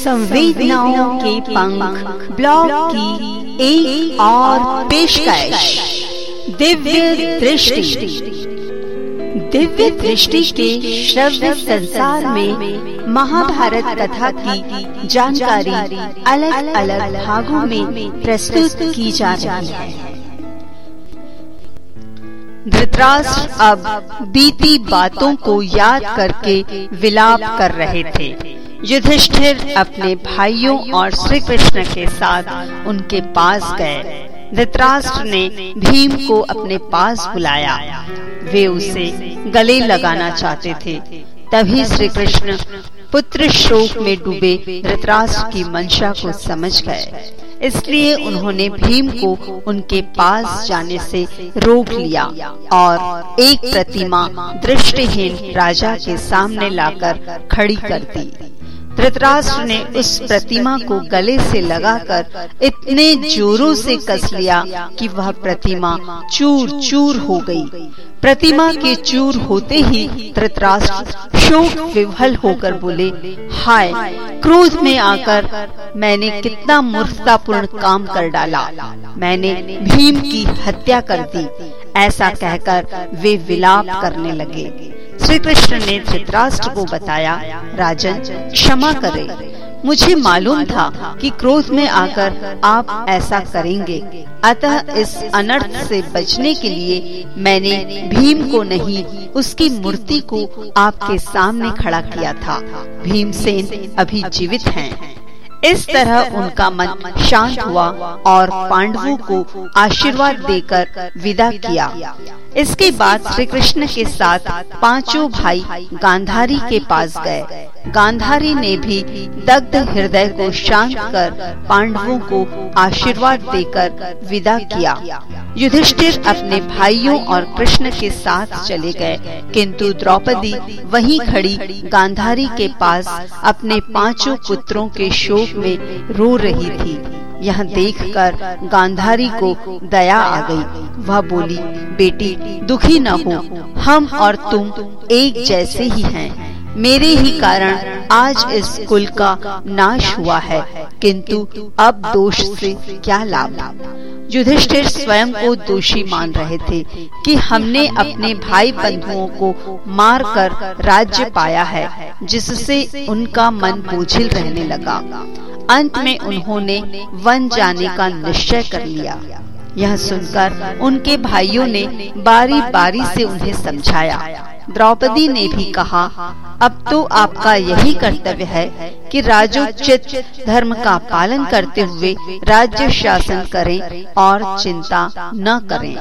संवेदनाओं के पंख, ब्लॉग की एक और पेशकश, दिव्य दृष्टि। दिव्य दृष्टि के श्रव्य संसार में महाभारत कथा की जानकारी अलग अलग भागों में प्रस्तुत की जा रही है। धृतराष्ट्र अब बीती बातों को याद करके विलाप कर रहे थे। युधिष्ठिर अपने भाइयों और श्री कृष्ण के साथ उनके पास गए। धृतराष्ट्र ने भीम को अपने पास बुलाया। वे उसे गले लगाना चाहते थे। तभी श्री कृष्ण पुत्र शोक में डूबे। धृतराष्ट्र की मंशा को समझ गए। इसलिए उन्होंने भीम को उनके पास जाने से रोक लिया और एक प्रतिमा दृष्टिहीन राजा के सामने लाकर खड़ी कर दी। धृतराष्ट्र ने उस प्रतिमा को गले से लगाकर इतने जोरों से कस लिया कि वह प्रतिमा चूर चूर हो गई। प्रतिमा के चूर होते ही धृतराष्ट्र शोक विवल होकर बोले, हाय, क्रोध में आकर मैंने कितना मूर्खतापूर्ण काम कर डाला। मैंने भीम की हत्या कर दी। ऐसा कहकर वे विलाप करने लगे। श्री कृष्ण ने धृतराष्ट्र को बताया, राजन, क्षमा करें। मुझे मालूम था कि क्रोध में आकर आप ऐसा करेंगे। अतः इस अनर्थ से बचने के लिए मैंने भीम को नहीं, उसकी मूर्ति को आपके सामने खड़ा किया था। भीमसेन अभी जीवित हैं। इस तरह उनका मन शांत हुआ और पांडवों को आशीर्वाद देकर विदा किया। इसके बाद श्री कृष्ण के साथ पाँचों भाई गांधारी के पास गए। गांधारी ने भी दग्ध हृदय को शांत कर पांडवों को आशीर्वाद देकर विदा किया। युधिष्ठिर अपने भाइयों और कृष्ण के साथ चले गए। किंतु द्रौपदी वहीं खड़ी गांधारी के पास अपने पाँचों पुत्रों के शोक में रो रही थी। यह देखकर गांधारी को दया आ गई। वह बोली, बेटी, दुखी न हो। हम और तुम एक जैसे ही हैं। मेरे ही कारण आज इस कुल का नाश हुआ है। किंतु अब दोष से क्या लाभ? युधिष्ठिर स्वयं को दोषी मान रहे थे कि हमने अपने भाई बंधुओं को मार कर राज्य पाया है, जिससे उनका मन बोझिल रहने लगा। अंत में उन्होंने वन जाने का निश्चय कर लिया। यह सुनकर उनके भाइयों ने बारी बारी से उन्हें समझाया। द्रौपदी ने भी कहा, अब तो आपका यही कर्तव्य है कि राजोचित धर्म का पालन करते हुए राज्य शासन करें और चिंता न करें।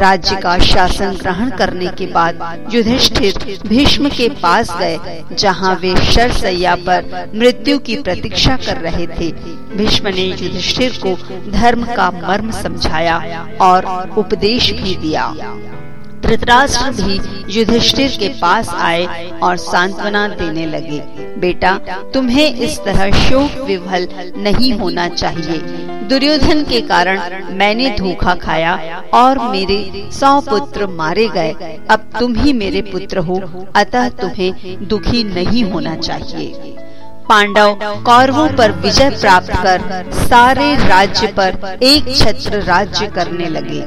राज्य का शासन ग्रहण करने के बाद युधिष्ठिर भीष्म के पास गए, जहाँ वे शरसैया पर मृत्यु की प्रतीक्षा कर रहे थे। भीष्म ने युधिष्ठिर को धर्म का मर्म समझाया और उपदेश भी दिया। धृतराष्ट्र भी युधिष्ठिर के पास आए और सांत्वना देने लगे, बेटा, तुम्हें इस तरह शोक विवल नहीं होना चाहिए। दुर्योधन के कारण मैंने धोखा खाया और मेरे सौ पुत्र मारे गए। अब तुम ही मेरे पुत्र हो, अतः तुम्हें दुखी नहीं होना चाहिए। पांडव कौरवों पर विजय प्राप्त कर सारे राज्य पर एक छत्र राज्य करने लगे।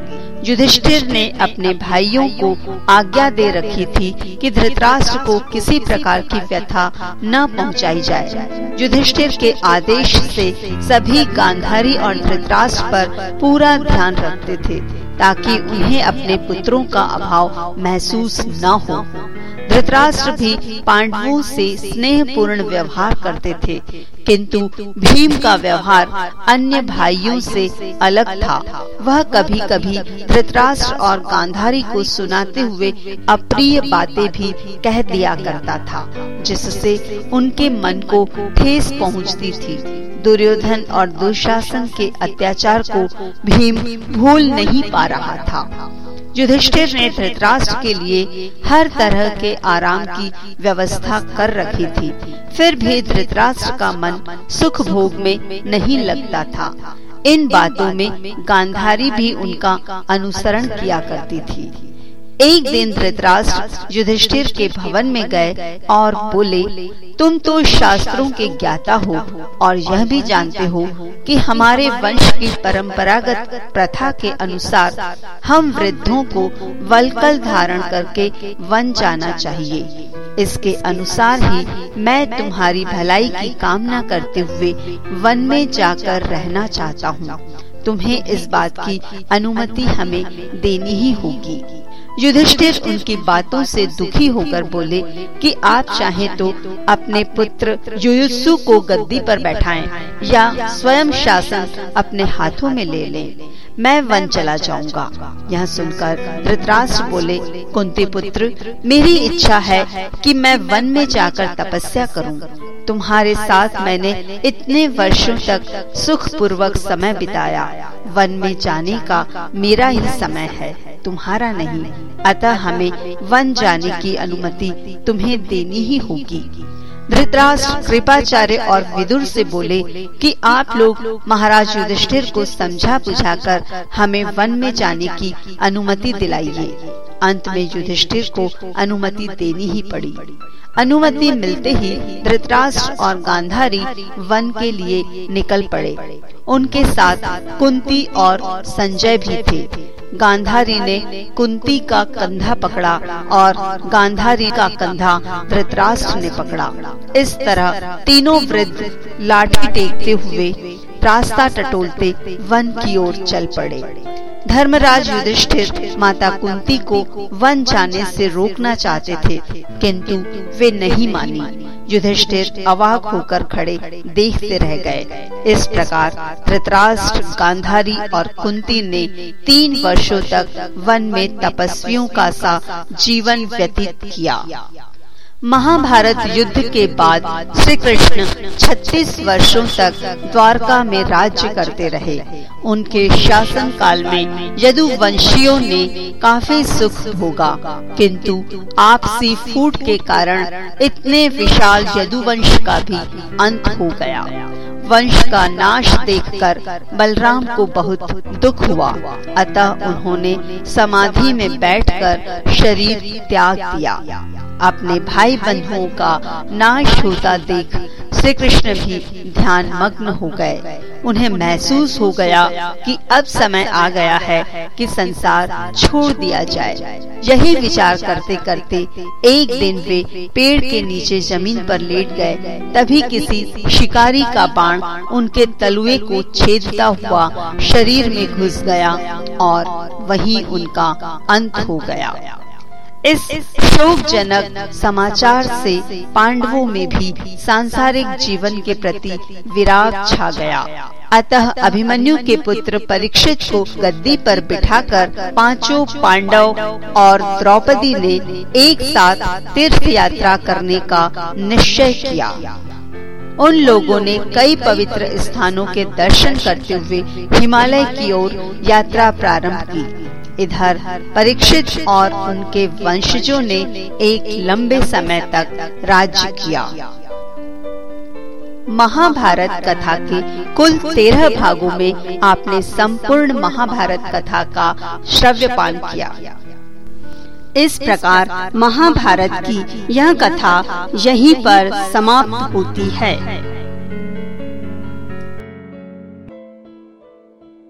युधिष्ठिर ने अपने भाइयों को आज्ञा दे रखी थी कि धृतराष्ट्र को किसी प्रकार की व्यथा न पहुंचाई जाए। युधिष्ठिर के आदेश से सभी गांधारी और धृतराष्ट्र पर पूरा ध्यान रखते थे, ताकि उन्हें अपने पुत्रों का अभाव महसूस न हो। धृतराष्ट्र भी पांडवों से स्नेह पूर्ण व्यवहार करते थे। किंतु भीम का व्यवहार अन्य भाइयों से अलग था। वह कभी कभी धृतराष्ट्र और गांधारी को सुनाते हुए अप्रिय बातें भी कह दिया करता था, जिससे उनके मन को ठेस पहुँचती थी। दुर्योधन और दुशासन के अत्याचार को भीम भूल नहीं पा रहा था। युधिष्ठिर ने धृतराष्ट्र के लिए हर तरह के आराम की व्यवस्था कर रखी थी। फिर भी धृतराष्ट्र का मन सुख भोग में नहीं लगता था। इन बातों में गांधारी भी उनका अनुसरण किया करती थी। एक दिन धृतराष्ट्र युधिष्ठिर के भवन में गए और बोले, तुम तो शास्त्रों के ज्ञाता हो और यह भी जानते हो कि हमारे वंश की परंपरागत प्रथा के अनुसार हम वृद्धों को वलकल धारण करके वन जाना चाहिए। इसके अनुसार ही मैं तुम्हारी भलाई की कामना करते हुए वन में जाकर रहना चाहता हूँ। तुम्हें इस बात की अनुमति हमें देनी ही होगी। युधिष्ठिर उनकी बातों से दुखी होकर बोले कि आप चाहे तो अपने पुत्र युयुत्सु को गद्दी पर बैठाएँ या स्वयं शासन अपने हाथों में ले लें। मैं वन चला जाऊँगा। यह सुनकर धृतराष्ट्र बोले, कुंती पुत्र, मेरी इच्छा है कि मैं वन में जाकर तपस्या करूँ। तुम्हारे साथ मैंने इतने वर्षों तक सुख पूर्वक समय बिताया। वन में जाने का मेरा ही समय है। तुम्हारा नहीं। अतः हमें वन जाने की अनुमति तुम्हें देनी ही होगी। धृतराष्ट्र, कृपाचार्य और विदुर से बोले कि आप लोग महाराज युधिष्ठिर को समझा बुझाकर हमें वन में जाने की अनुमति दिलाइए। अंत में युधिष्ठिर को अनुमति देनी ही पड़ी। अनुमति मिलते ही धृतराष्ट्र और गांधारी वन के लिए निकल पड़े। उनके साथ कुंती और संजय भी थे। गांधारी ने कुंती का कंधा पकड़ा और गांधारी का कंधा धृतराष्ट्र ने पकड़ा। इस तरह तीनों वृद्ध लाठी टेकते हुए रास्ता टटोलते वन की ओर चल पड़े। धर्मराज युधिष्ठिर माता कुंती को वन जाने से रोकना चाहते थे, किंतु वे नहीं मानी। युधिष्ठिर अवाक होकर खड़े देखते रह गए। इस प्रकार धृतराष्ट्र, गांधारी और कुंती ने तीन वर्षों तक वन में तपस्वियों का सा जीवन व्यतीत किया। महाभारत युद्ध के बाद श्री कृष्ण 36 वर्षों तक द्वारका में राज्य करते रहे। उनके शासन काल में यदुवंशियों ने काफ़ी सुख भोगा, किंतु आपसी फूट के कारण इतने विशाल यदुवंश का भी अंत हो गया। वंश का नाश देखकर बलराम को बहुत दुख हुआ। अतः उन्होंने समाधि में बैठकर शरीर त्याग दिया। अपने भाई बंधुओं का नाश होता देख श्री कृष्ण भी ध्यान मग्न हो गए। उन्हें महसूस हो गया कि अब समय आ गया है कि संसार छोड़ दिया जाए। यही विचार करते करते एक दिन वे पेड़ के नीचे ज़मीन पर लेट गए। तभी किसी शिकारी का बाण उनके तलुए को छेदता हुआ शरीर में घुस गया और वही उनका अंत हो गया। इस शोकजनक समाचार से पांडवों में भी सांसारिक जीवन के प्रति विराग छा गया। अतः अभिमन्यु के पुत्र परीक्षित को गद्दी पर बिठाकर पाँचों पांडव और द्रौपदी ने एक साथ तीर्थ यात्रा करने का निश्चय किया। उन लोगों ने कई पवित्र स्थानों के दर्शन करते हुए हिमालय की ओर यात्रा प्रारंभ की। इधर परीक्षित और उनके वंशजों ने एक लंबे समय तक राज्य किया। महाभारत कथा के कुल तेरह भागों में आपने संपूर्ण महाभारत कथा का श्रव्यपान किया। इस प्रकार महाभारत की यह कथा यहीं पर समाप्त होती है।